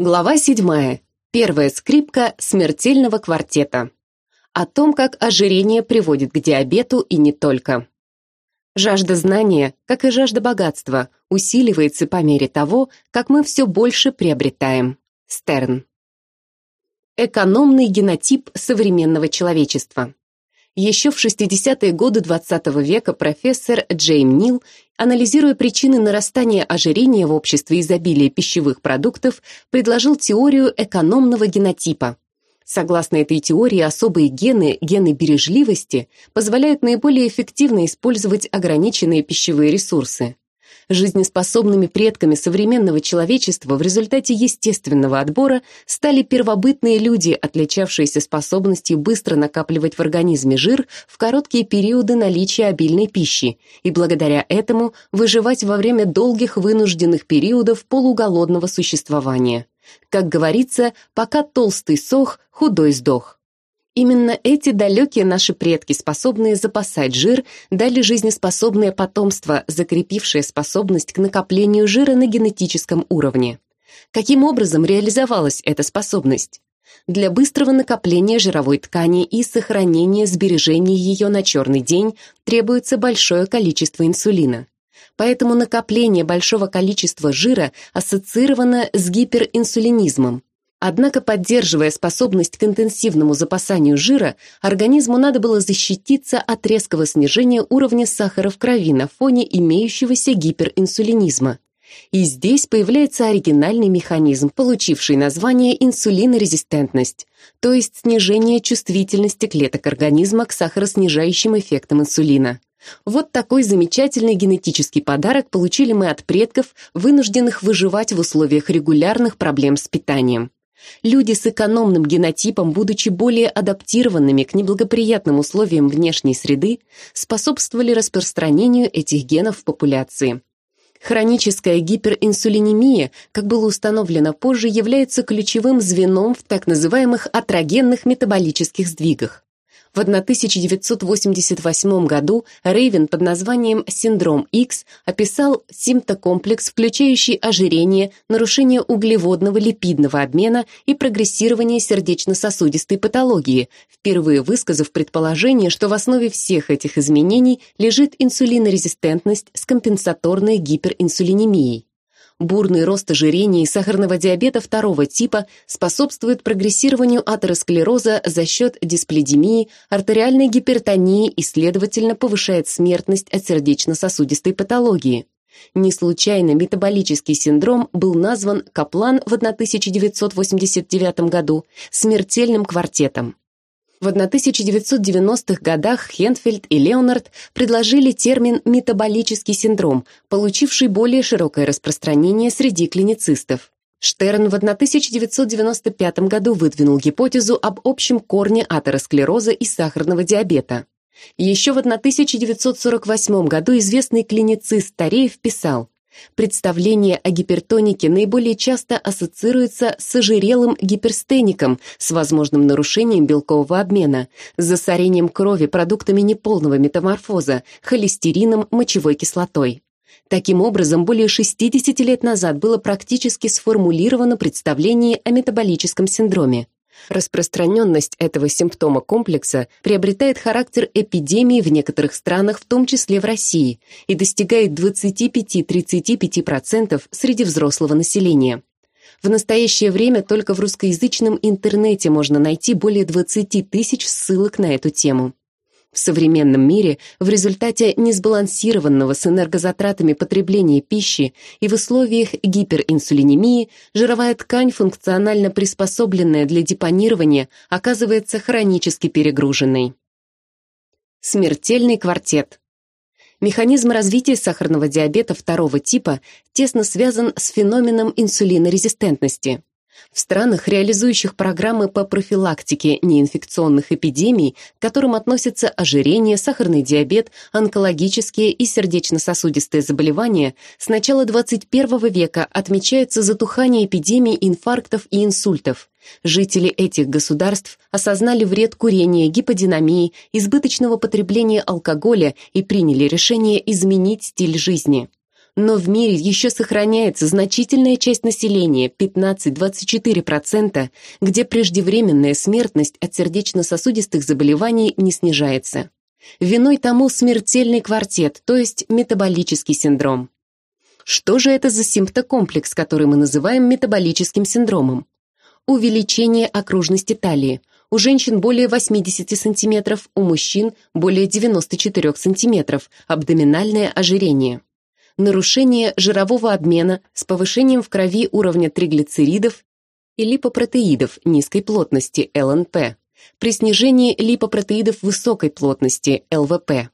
Глава седьмая. Первая скрипка смертельного квартета. О том, как ожирение приводит к диабету и не только. Жажда знания, как и жажда богатства, усиливается по мере того, как мы все больше приобретаем. Стерн. Экономный генотип современного человечества. Еще в 60-е годы XX -го века профессор Джейм Нил, анализируя причины нарастания ожирения в обществе изобилия пищевых продуктов, предложил теорию экономного генотипа. Согласно этой теории, особые гены, гены бережливости, позволяют наиболее эффективно использовать ограниченные пищевые ресурсы. Жизнеспособными предками современного человечества в результате естественного отбора стали первобытные люди, отличавшиеся способностью быстро накапливать в организме жир в короткие периоды наличия обильной пищи и благодаря этому выживать во время долгих вынужденных периодов полуголодного существования. Как говорится, пока толстый сох, худой сдох. Именно эти далекие наши предки, способные запасать жир, дали жизнеспособное потомство, закрепившее способность к накоплению жира на генетическом уровне. Каким образом реализовалась эта способность? Для быстрого накопления жировой ткани и сохранения сбережения ее на черный день требуется большое количество инсулина. Поэтому накопление большого количества жира ассоциировано с гиперинсулинизмом, Однако, поддерживая способность к интенсивному запасанию жира, организму надо было защититься от резкого снижения уровня сахара в крови на фоне имеющегося гиперинсулинизма. И здесь появляется оригинальный механизм, получивший название инсулинорезистентность, то есть снижение чувствительности клеток организма к сахароснижающим эффектам инсулина. Вот такой замечательный генетический подарок получили мы от предков, вынужденных выживать в условиях регулярных проблем с питанием. Люди с экономным генотипом, будучи более адаптированными к неблагоприятным условиям внешней среды, способствовали распространению этих генов в популяции. Хроническая гиперинсулинемия, как было установлено позже, является ключевым звеном в так называемых атрогенных метаболических сдвигах. В 1988 году Рейвен под названием «Синдром X» описал симптокомплекс, включающий ожирение, нарушение углеводного липидного обмена и прогрессирование сердечно-сосудистой патологии, впервые высказав предположение, что в основе всех этих изменений лежит инсулинорезистентность с компенсаторной гиперинсулинемией. Бурный рост ожирения и сахарного диабета второго типа способствует прогрессированию атеросклероза за счет дисплидемии, артериальной гипертонии и, следовательно, повышает смертность от сердечно-сосудистой патологии. Не случайно метаболический синдром был назван Каплан в 1989 году смертельным квартетом. В 1990-х годах Хенфельд и Леонард предложили термин «метаболический синдром», получивший более широкое распространение среди клиницистов. Штерн в 1995 году выдвинул гипотезу об общем корне атеросклероза и сахарного диабета. Еще в 1948 году известный клиницист Тареев писал, Представление о гипертонике наиболее часто ассоциируется с ожирелым гиперстеником с возможным нарушением белкового обмена, засорением крови продуктами неполного метаморфоза, холестерином, мочевой кислотой. Таким образом, более 60 лет назад было практически сформулировано представление о метаболическом синдроме. Распространенность этого симптома комплекса приобретает характер эпидемии в некоторых странах, в том числе в России, и достигает 25-35% среди взрослого населения. В настоящее время только в русскоязычном интернете можно найти более 20 тысяч ссылок на эту тему. В современном мире в результате несбалансированного с энергозатратами потребления пищи и в условиях гиперинсулинемии жировая ткань, функционально приспособленная для депонирования, оказывается хронически перегруженной. Смертельный квартет. Механизм развития сахарного диабета второго типа тесно связан с феноменом инсулинорезистентности. В странах, реализующих программы по профилактике неинфекционных эпидемий, к которым относятся ожирение, сахарный диабет, онкологические и сердечно-сосудистые заболевания, с начала 21 века отмечается затухание эпидемий инфарктов и инсультов. Жители этих государств осознали вред курения, гиподинамии, избыточного потребления алкоголя и приняли решение изменить стиль жизни. Но в мире еще сохраняется значительная часть населения, 15-24%, где преждевременная смертность от сердечно-сосудистых заболеваний не снижается. Виной тому смертельный квартет, то есть метаболический синдром. Что же это за симптокомплекс, который мы называем метаболическим синдромом? Увеличение окружности талии. У женщин более 80 см, у мужчин более 94 см, абдоминальное ожирение. Нарушение жирового обмена с повышением в крови уровня триглицеридов и липопротеидов низкой плотности ЛНП при снижении липопротеидов высокой плотности ЛВП,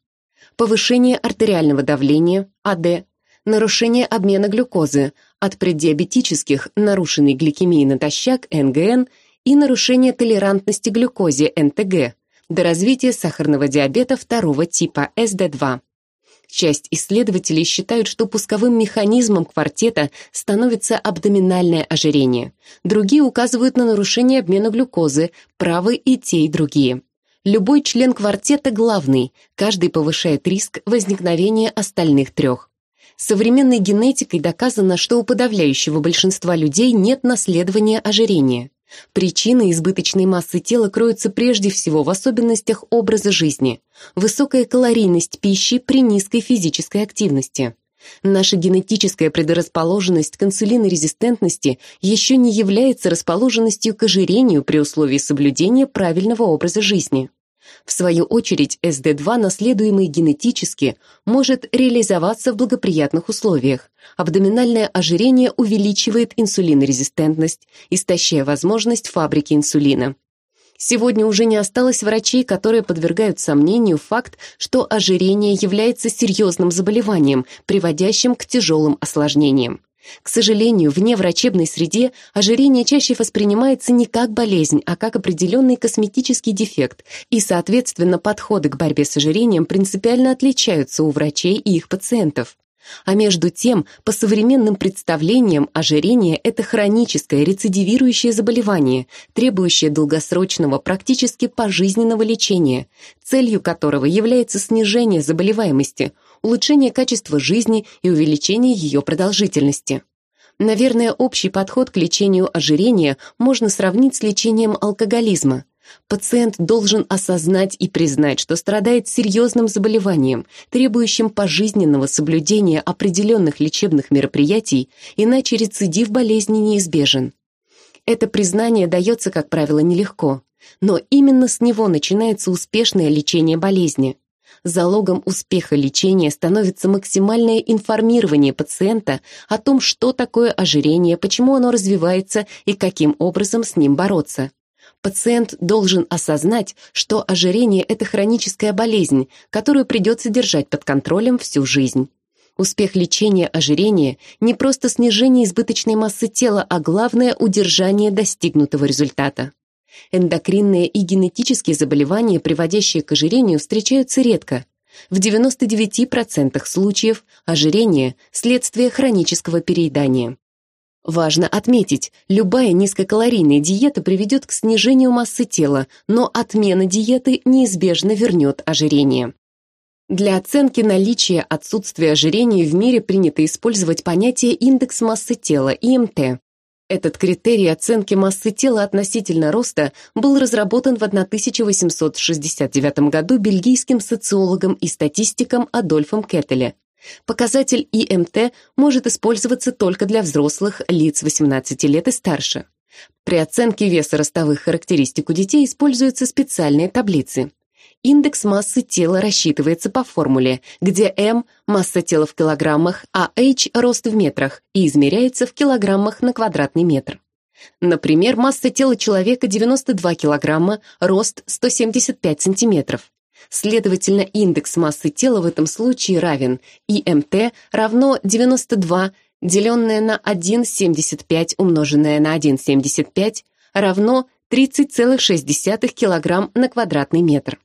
повышение артериального давления АД, нарушение обмена глюкозы от преддиабетических нарушенной гликемии натощак НГН и нарушение толерантности глюкозе НТГ до развития сахарного диабета второго типа СД2. Часть исследователей считают, что пусковым механизмом квартета становится абдоминальное ожирение. Другие указывают на нарушение обмена глюкозы, правы и те, и другие. Любой член квартета главный, каждый повышает риск возникновения остальных трех. Современной генетикой доказано, что у подавляющего большинства людей нет наследования ожирения. Причины избыточной массы тела кроются прежде всего в особенностях образа жизни, высокая калорийность пищи при низкой физической активности. Наша генетическая предрасположенность к инсулинорезистентности еще не является расположенностью к ожирению при условии соблюдения правильного образа жизни. В свою очередь, СД2, наследуемый генетически, может реализоваться в благоприятных условиях. Абдоминальное ожирение увеличивает инсулинорезистентность, истощая возможность фабрики инсулина. Сегодня уже не осталось врачей, которые подвергают сомнению факт, что ожирение является серьезным заболеванием, приводящим к тяжелым осложнениям. К сожалению, в неврачебной среде ожирение чаще воспринимается не как болезнь, а как определенный косметический дефект, и, соответственно, подходы к борьбе с ожирением принципиально отличаются у врачей и их пациентов. А между тем, по современным представлениям, ожирение – это хроническое рецидивирующее заболевание, требующее долгосрочного, практически пожизненного лечения, целью которого является снижение заболеваемости, улучшение качества жизни и увеличение ее продолжительности. Наверное, общий подход к лечению ожирения можно сравнить с лечением алкоголизма. Пациент должен осознать и признать, что страдает серьезным заболеванием, требующим пожизненного соблюдения определенных лечебных мероприятий, иначе рецидив болезни неизбежен. Это признание дается, как правило, нелегко, но именно с него начинается успешное лечение болезни. Залогом успеха лечения становится максимальное информирование пациента о том, что такое ожирение, почему оно развивается и каким образом с ним бороться. Пациент должен осознать, что ожирение – это хроническая болезнь, которую придется держать под контролем всю жизнь. Успех лечения ожирения – не просто снижение избыточной массы тела, а главное – удержание достигнутого результата. Эндокринные и генетические заболевания, приводящие к ожирению, встречаются редко. В 99% случаев ожирение – следствие хронического переедания. Важно отметить, любая низкокалорийная диета приведет к снижению массы тела, но отмена диеты неизбежно вернет ожирение. Для оценки наличия отсутствия ожирения в мире принято использовать понятие индекс массы тела, ИМТ. Этот критерий оценки массы тела относительно роста был разработан в 1869 году бельгийским социологом и статистиком Адольфом Кеттеле. Показатель ИМТ может использоваться только для взрослых лиц 18 лет и старше. При оценке веса ростовых характеристик у детей используются специальные таблицы. Индекс массы тела рассчитывается по формуле, где М – масса тела в килограммах, а H – рост в метрах и измеряется в килограммах на квадратный метр. Например, масса тела человека 92 килограмма, рост 175 сантиметров. Следовательно, индекс массы тела в этом случае равен ИМТ равно 92, деленное на 1,75 умноженное на 1,75 равно 30,6 кг на квадратный метр.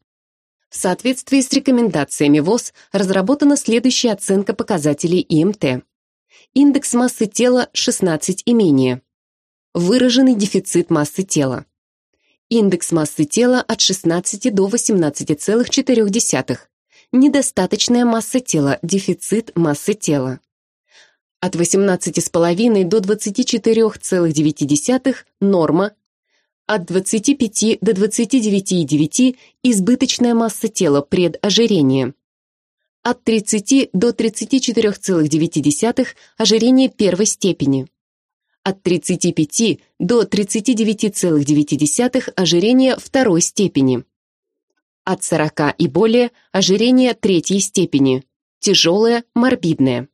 В соответствии с рекомендациями ВОЗ разработана следующая оценка показателей ИМТ. Индекс массы тела 16 и менее. Выраженный дефицит массы тела. Индекс массы тела от 16 до 18,4. Недостаточная масса тела, дефицит массы тела. От 18,5 до 24,9 – норма. От 25 до 29,9 – избыточная масса тела, предожирение. От 30 до 34,9 – ожирение первой степени. От 35 до 39,9 – ожирение второй степени. От 40 и более – ожирение третьей степени. Тяжелое, морбидное.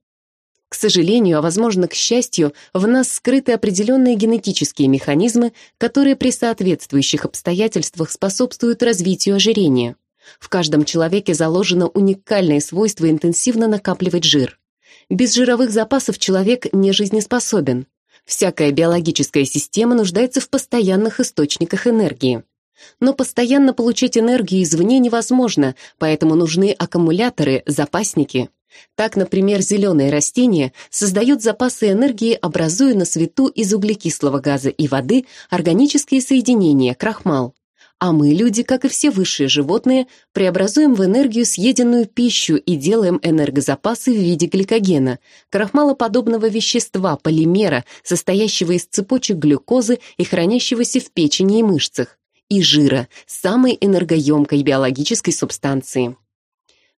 К сожалению, а возможно, к счастью, в нас скрыты определенные генетические механизмы, которые при соответствующих обстоятельствах способствуют развитию ожирения. В каждом человеке заложено уникальное свойство интенсивно накапливать жир. Без жировых запасов человек не жизнеспособен. Всякая биологическая система нуждается в постоянных источниках энергии. Но постоянно получить энергию извне невозможно, поэтому нужны аккумуляторы, запасники. Так, например, зеленые растения создают запасы энергии, образуя на свету из углекислого газа и воды органические соединения, крахмал. А мы, люди, как и все высшие животные, преобразуем в энергию съеденную пищу и делаем энергозапасы в виде гликогена, крахмалоподобного вещества, полимера, состоящего из цепочек глюкозы и хранящегося в печени и мышцах, и жира, самой энергоемкой биологической субстанции.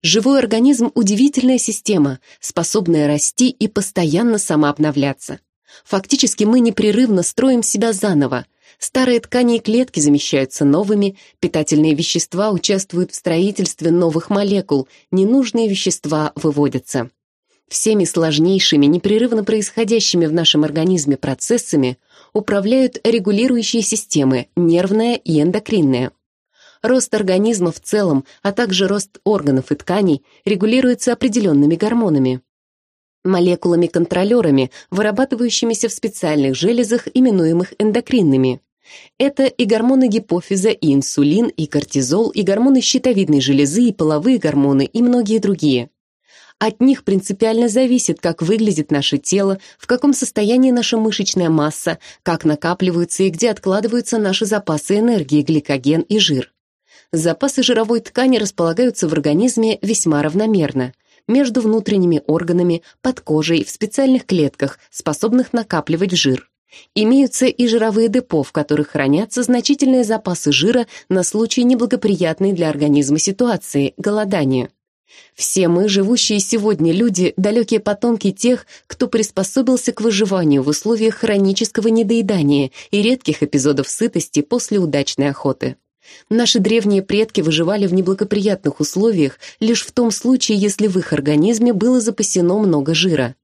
Живой организм – удивительная система, способная расти и постоянно самообновляться. Фактически мы непрерывно строим себя заново. Старые ткани и клетки замещаются новыми, питательные вещества участвуют в строительстве новых молекул, ненужные вещества выводятся. Всеми сложнейшими, непрерывно происходящими в нашем организме процессами управляют регулирующие системы, нервная и эндокринная. Рост организма в целом, а также рост органов и тканей регулируется определенными гормонами. Молекулами-контролерами, вырабатывающимися в специальных железах, именуемых эндокринными. Это и гормоны гипофиза, и инсулин, и кортизол, и гормоны щитовидной железы, и половые гормоны, и многие другие. От них принципиально зависит, как выглядит наше тело, в каком состоянии наша мышечная масса, как накапливаются и где откладываются наши запасы энергии, гликоген и жир запасы жировой ткани располагаются в организме весьма равномерно, между внутренними органами, под кожей, в специальных клетках, способных накапливать жир. Имеются и жировые депо, в которых хранятся значительные запасы жира на случай неблагоприятной для организма ситуации – голодания. Все мы, живущие сегодня люди, далекие потомки тех, кто приспособился к выживанию в условиях хронического недоедания и редких эпизодов сытости после удачной охоты. Наши древние предки выживали в неблагоприятных условиях лишь в том случае, если в их организме было запасено много жира.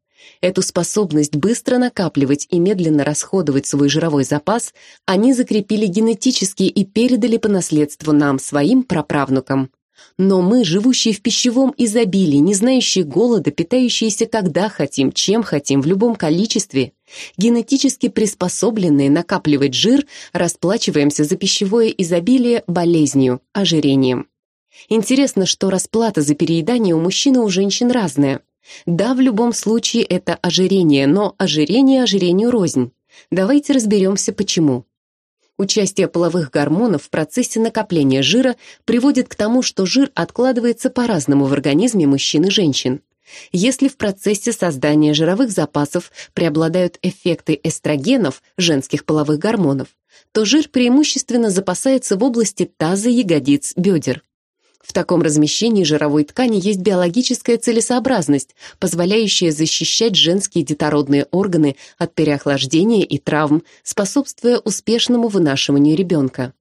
Эту способность быстро накапливать и медленно расходовать свой жировой запас они закрепили генетически и передали по наследству нам, своим праправнукам. Но мы, живущие в пищевом изобилии, не знающие голода, питающиеся когда хотим, чем хотим, в любом количестве, генетически приспособленные накапливать жир, расплачиваемся за пищевое изобилие болезнью, ожирением. Интересно, что расплата за переедание у мужчин и у женщин разная. Да, в любом случае это ожирение, но ожирение ожирению рознь. Давайте разберемся, почему. Участие половых гормонов в процессе накопления жира приводит к тому, что жир откладывается по-разному в организме мужчин и женщин. Если в процессе создания жировых запасов преобладают эффекты эстрогенов, женских половых гормонов, то жир преимущественно запасается в области таза, ягодиц, бедер. В таком размещении жировой ткани есть биологическая целесообразность, позволяющая защищать женские детородные органы от переохлаждения и травм, способствуя успешному вынашиванию ребенка.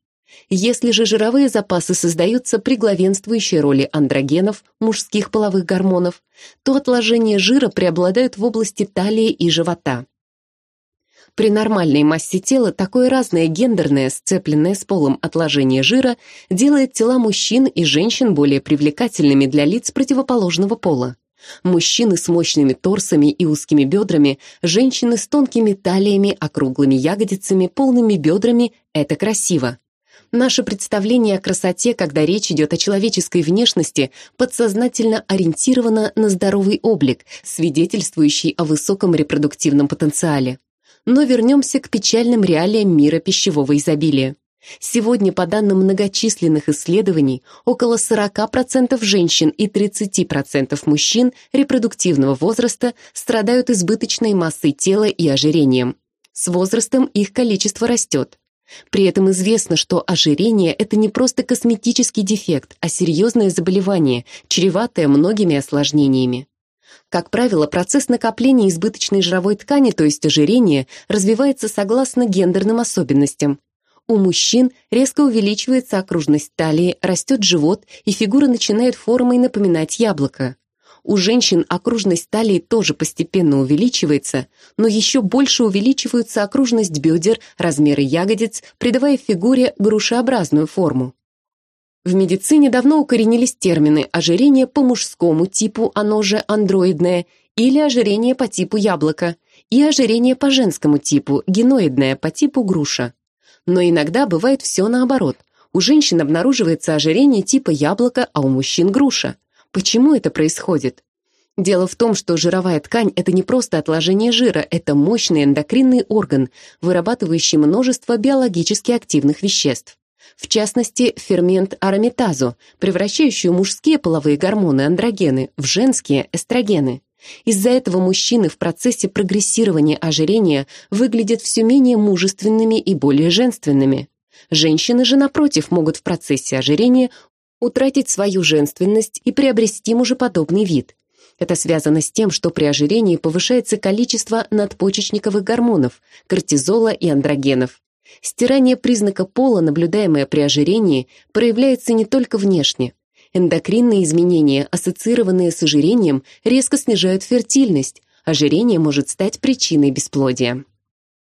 Если же жировые запасы создаются при главенствующей роли андрогенов, мужских половых гормонов, то отложения жира преобладают в области талии и живота. При нормальной массе тела такое разное гендерное, сцепленное с полом отложение жира делает тела мужчин и женщин более привлекательными для лиц противоположного пола. Мужчины с мощными торсами и узкими бедрами, женщины с тонкими талиями, округлыми ягодицами, полными бедрами – это красиво. Наше представление о красоте, когда речь идет о человеческой внешности, подсознательно ориентировано на здоровый облик, свидетельствующий о высоком репродуктивном потенциале. Но вернемся к печальным реалиям мира пищевого изобилия. Сегодня, по данным многочисленных исследований, около 40% женщин и 30% мужчин репродуктивного возраста страдают избыточной массой тела и ожирением. С возрастом их количество растет. При этом известно, что ожирение – это не просто косметический дефект, а серьезное заболевание, чреватое многими осложнениями. Как правило, процесс накопления избыточной жировой ткани, то есть ожирения, развивается согласно гендерным особенностям. У мужчин резко увеличивается окружность талии, растет живот, и фигура начинает формой напоминать яблоко. У женщин окружность талии тоже постепенно увеличивается, но еще больше увеличиваются окружность бедер, размеры ягодиц, придавая фигуре грушеобразную форму. В медицине давно укоренились термины ожирение по мужскому типу, оно же андроидное, или ожирение по типу яблока, и ожирение по женскому типу, геноидное по типу груша. Но иногда бывает все наоборот. У женщин обнаруживается ожирение типа яблока, а у мужчин груша. Почему это происходит? Дело в том, что жировая ткань – это не просто отложение жира, это мощный эндокринный орган, вырабатывающий множество биологически активных веществ. В частности, фермент ароматазу, превращающий мужские половые гормоны андрогены в женские эстрогены. Из-за этого мужчины в процессе прогрессирования ожирения выглядят все менее мужественными и более женственными. Женщины же, напротив, могут в процессе ожирения утратить свою женственность и приобрести мужеподобный вид. Это связано с тем, что при ожирении повышается количество надпочечниковых гормонов, кортизола и андрогенов. Стирание признака пола, наблюдаемое при ожирении, проявляется не только внешне. Эндокринные изменения, ассоциированные с ожирением, резко снижают фертильность. Ожирение может стать причиной бесплодия.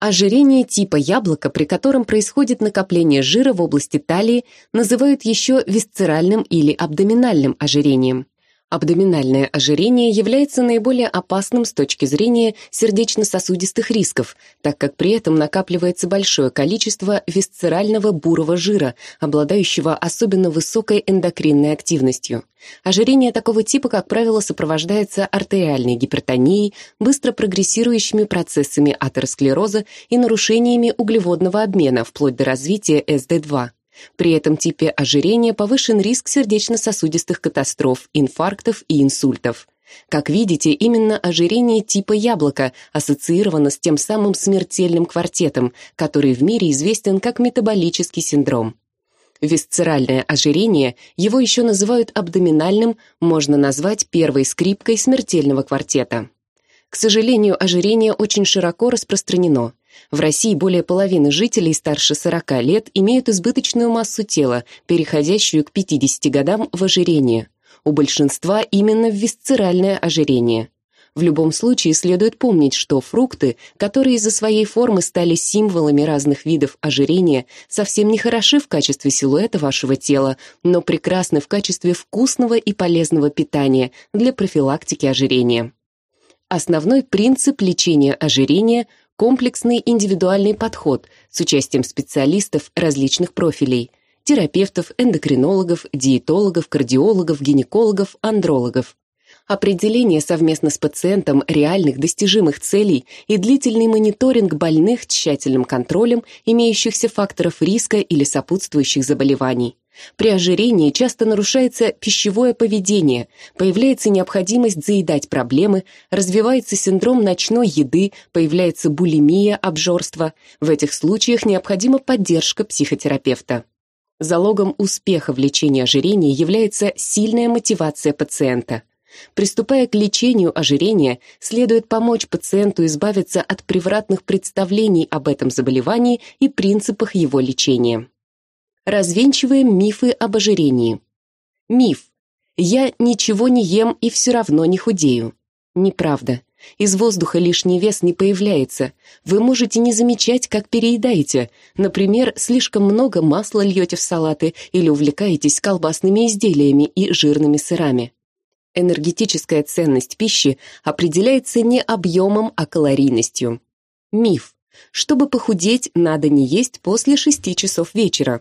Ожирение типа яблока, при котором происходит накопление жира в области талии, называют еще висцеральным или абдоминальным ожирением. Абдоминальное ожирение является наиболее опасным с точки зрения сердечно-сосудистых рисков, так как при этом накапливается большое количество висцерального бурого жира, обладающего особенно высокой эндокринной активностью. Ожирение такого типа, как правило, сопровождается артериальной гипертонией, быстро прогрессирующими процессами атеросклероза и нарушениями углеводного обмена вплоть до развития СД2. При этом типе ожирения повышен риск сердечно-сосудистых катастроф, инфарктов и инсультов. Как видите, именно ожирение типа яблока ассоциировано с тем самым смертельным квартетом, который в мире известен как метаболический синдром. Висцеральное ожирение, его еще называют абдоминальным, можно назвать первой скрипкой смертельного квартета. К сожалению, ожирение очень широко распространено. В России более половины жителей старше 40 лет имеют избыточную массу тела, переходящую к 50 годам в ожирение. У большинства именно висцеральное ожирение. В любом случае следует помнить, что фрукты, которые из-за своей формы стали символами разных видов ожирения, совсем не хороши в качестве силуэта вашего тела, но прекрасны в качестве вкусного и полезного питания для профилактики ожирения. Основной принцип лечения ожирения – комплексный индивидуальный подход с участием специалистов различных профилей – терапевтов, эндокринологов, диетологов, кардиологов, гинекологов, андрологов. Определение совместно с пациентом реальных достижимых целей и длительный мониторинг больных тщательным контролем имеющихся факторов риска или сопутствующих заболеваний – при ожирении часто нарушается пищевое поведение, появляется необходимость заедать проблемы, развивается синдром ночной еды, появляется булимия, обжорство. В этих случаях необходима поддержка психотерапевта. Залогом успеха в лечении ожирения является сильная мотивация пациента. Приступая к лечению ожирения, следует помочь пациенту избавиться от превратных представлений об этом заболевании и принципах его лечения. Развенчиваем мифы об ожирении. Миф. Я ничего не ем и все равно не худею. Неправда. Из воздуха лишний вес не появляется. Вы можете не замечать, как переедаете. Например, слишком много масла льете в салаты или увлекаетесь колбасными изделиями и жирными сырами. Энергетическая ценность пищи определяется не объемом, а калорийностью. Миф. Чтобы похудеть, надо не есть после 6 часов вечера.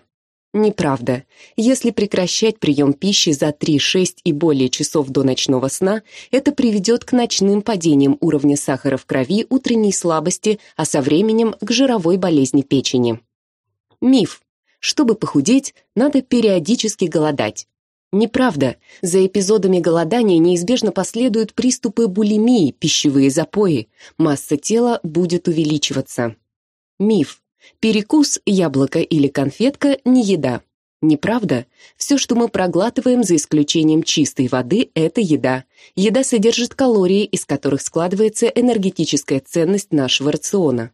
Неправда. Если прекращать прием пищи за 3-6 и более часов до ночного сна, это приведет к ночным падениям уровня сахара в крови, утренней слабости, а со временем к жировой болезни печени. Миф. Чтобы похудеть, надо периодически голодать. Неправда. За эпизодами голодания неизбежно последуют приступы булимии, пищевые запои. Масса тела будет увеличиваться. Миф. Перекус, яблоко или конфетка – не еда. Неправда. Все, что мы проглатываем, за исключением чистой воды, это еда. Еда содержит калории, из которых складывается энергетическая ценность нашего рациона.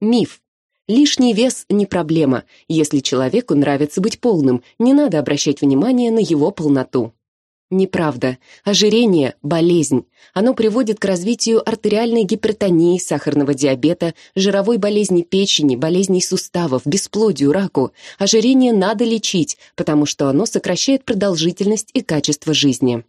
Миф. Лишний вес не проблема. Если человеку нравится быть полным, не надо обращать внимание на его полноту. Неправда. Ожирение – болезнь. Оно приводит к развитию артериальной гипертонии, сахарного диабета, жировой болезни печени, болезней суставов, бесплодию, раку. Ожирение надо лечить, потому что оно сокращает продолжительность и качество жизни.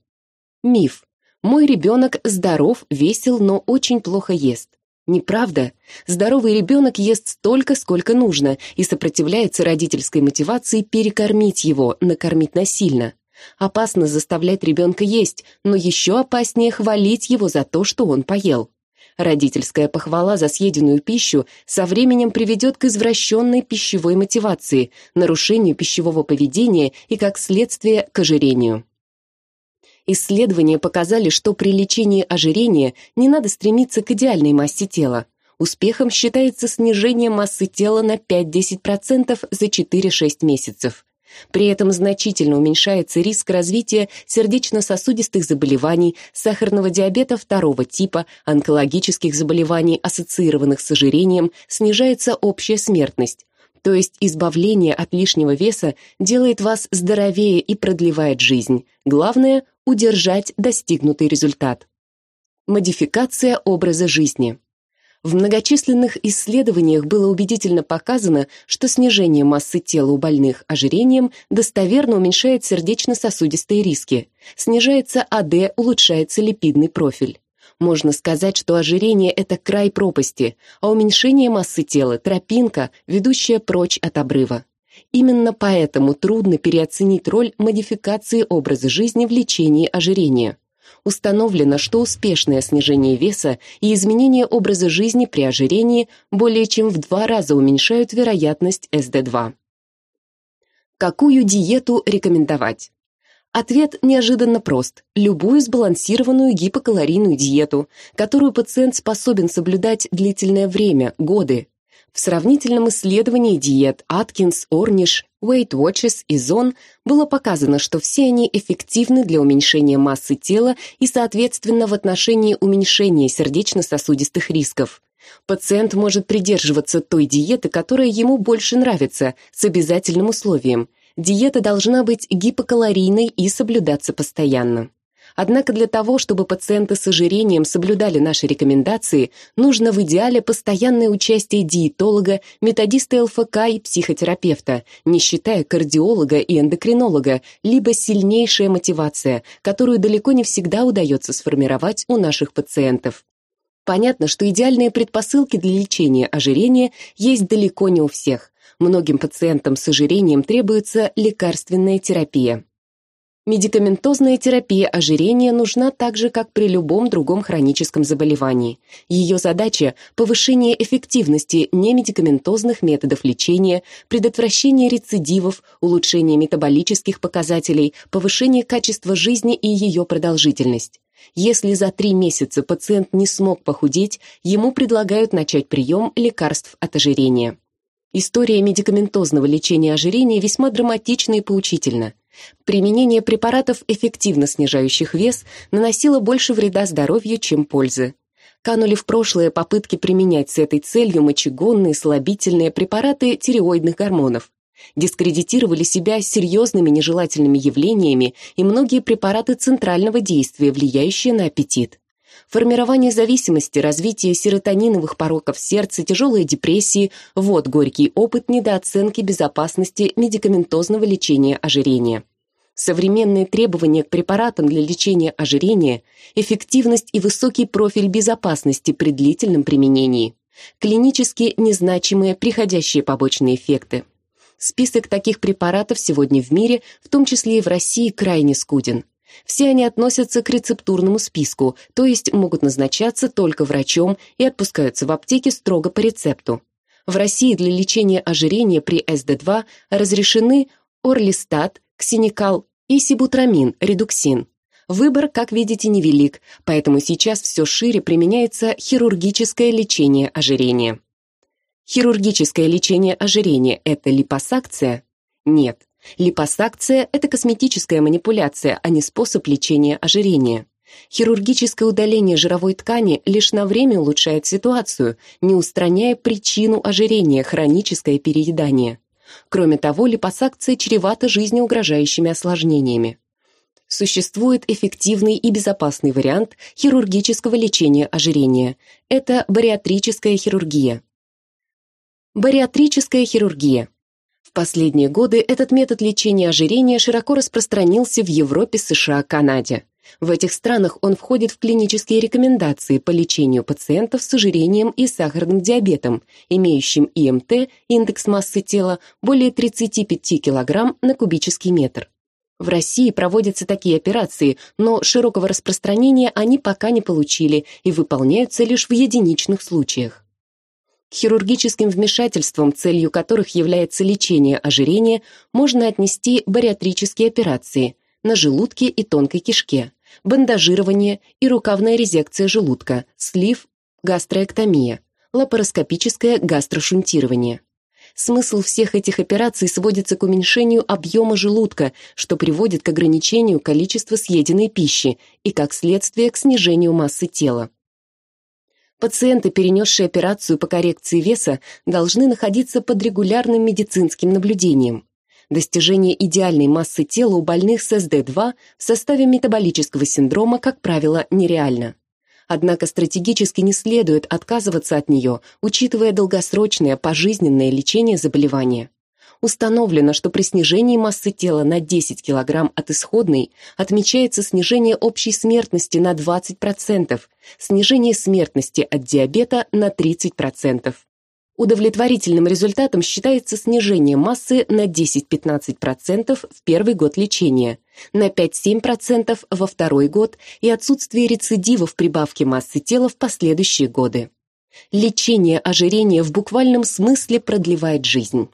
Миф. Мой ребенок здоров, весел, но очень плохо ест. Неправда. Здоровый ребенок ест столько, сколько нужно, и сопротивляется родительской мотивации перекормить его, накормить насильно. Опасно заставлять ребенка есть, но еще опаснее хвалить его за то, что он поел. Родительская похвала за съеденную пищу со временем приведет к извращенной пищевой мотивации, нарушению пищевого поведения и, как следствие, к ожирению. Исследования показали, что при лечении ожирения не надо стремиться к идеальной массе тела. Успехом считается снижение массы тела на 5-10% за 4-6 месяцев. При этом значительно уменьшается риск развития сердечно-сосудистых заболеваний, сахарного диабета второго типа, онкологических заболеваний, ассоциированных с ожирением, снижается общая смертность. То есть избавление от лишнего веса делает вас здоровее и продлевает жизнь. Главное – удержать достигнутый результат. Модификация образа жизни. В многочисленных исследованиях было убедительно показано, что снижение массы тела у больных ожирением достоверно уменьшает сердечно-сосудистые риски, снижается АД, улучшается липидный профиль. Можно сказать, что ожирение – это край пропасти, а уменьшение массы тела – тропинка, ведущая прочь от обрыва. Именно поэтому трудно переоценить роль модификации образа жизни в лечении ожирения. Установлено, что успешное снижение веса и изменение образа жизни при ожирении более чем в два раза уменьшают вероятность СД2. Какую диету рекомендовать? Ответ неожиданно прост. Любую сбалансированную гипокалорийную диету, которую пациент способен соблюдать длительное время, годы. В сравнительном исследовании диет Аткинс, Орниш, Weight Watchers и Zone было показано, что все они эффективны для уменьшения массы тела и, соответственно, в отношении уменьшения сердечно-сосудистых рисков. Пациент может придерживаться той диеты, которая ему больше нравится, с обязательным условием – диета должна быть гипокалорийной и соблюдаться постоянно. Однако для того, чтобы пациенты с ожирением соблюдали наши рекомендации, нужно в идеале постоянное участие диетолога, методиста ЛФК и психотерапевта, не считая кардиолога и эндокринолога, либо сильнейшая мотивация, которую далеко не всегда удается сформировать у наших пациентов. Понятно, что идеальные предпосылки для лечения ожирения есть далеко не у всех. Многим пациентам с ожирением требуется лекарственная терапия. Медикаментозная терапия ожирения нужна так же, как при любом другом хроническом заболевании. Ее задача – повышение эффективности немедикаментозных методов лечения, предотвращение рецидивов, улучшение метаболических показателей, повышение качества жизни и ее продолжительность. Если за три месяца пациент не смог похудеть, ему предлагают начать прием лекарств от ожирения. История медикаментозного лечения ожирения весьма драматична и поучительна. Применение препаратов, эффективно снижающих вес, наносило больше вреда здоровью, чем пользы. Канули в прошлое попытки применять с этой целью мочегонные, слабительные препараты тиреоидных гормонов. Дискредитировали себя серьезными нежелательными явлениями и многие препараты центрального действия, влияющие на аппетит формирование зависимости, развитие серотониновых пороков сердца, тяжелые депрессии – вот горький опыт недооценки безопасности медикаментозного лечения ожирения. Современные требования к препаратам для лечения ожирения, эффективность и высокий профиль безопасности при длительном применении, клинически незначимые приходящие побочные эффекты. Список таких препаратов сегодня в мире, в том числе и в России, крайне скуден. Все они относятся к рецептурному списку, то есть могут назначаться только врачом и отпускаются в аптеке строго по рецепту. В России для лечения ожирения при СД2 разрешены орлистат, ксеникал и сибутрамин, редуксин. Выбор, как видите, невелик, поэтому сейчас все шире применяется хирургическое лечение ожирения. Хирургическое лечение ожирения – это липосакция? Нет. Липосакция – это косметическая манипуляция, а не способ лечения ожирения. Хирургическое удаление жировой ткани лишь на время улучшает ситуацию, не устраняя причину ожирения – хроническое переедание. Кроме того, липосакция чревата жизнеугрожающими осложнениями. Существует эффективный и безопасный вариант хирургического лечения ожирения. Это бариатрическая хирургия. Бариатрическая хирургия. Последние годы этот метод лечения ожирения широко распространился в Европе, США, Канаде. В этих странах он входит в клинические рекомендации по лечению пациентов с ожирением и сахарным диабетом, имеющим ИМТ, индекс массы тела, более 35 кг на кубический метр. В России проводятся такие операции, но широкого распространения они пока не получили и выполняются лишь в единичных случаях. Хирургическим вмешательствам, целью которых является лечение ожирения, можно отнести бариатрические операции на желудке и тонкой кишке, бандажирование и рукавная резекция желудка, слив, гастроэктомия, лапароскопическое гастрошунтирование. Смысл всех этих операций сводится к уменьшению объема желудка, что приводит к ограничению количества съеденной пищи и, как следствие, к снижению массы тела. Пациенты, перенесшие операцию по коррекции веса, должны находиться под регулярным медицинским наблюдением. Достижение идеальной массы тела у больных с СД2 в составе метаболического синдрома, как правило, нереально. Однако стратегически не следует отказываться от нее, учитывая долгосрочное пожизненное лечение заболевания. Установлено, что при снижении массы тела на 10 кг от исходной отмечается снижение общей смертности на 20%, снижение смертности от диабета на 30%. Удовлетворительным результатом считается снижение массы на 10-15% в первый год лечения, на 5-7% во второй год и отсутствие рецидивов прибавки массы тела в последующие годы. Лечение ожирения в буквальном смысле продлевает жизнь.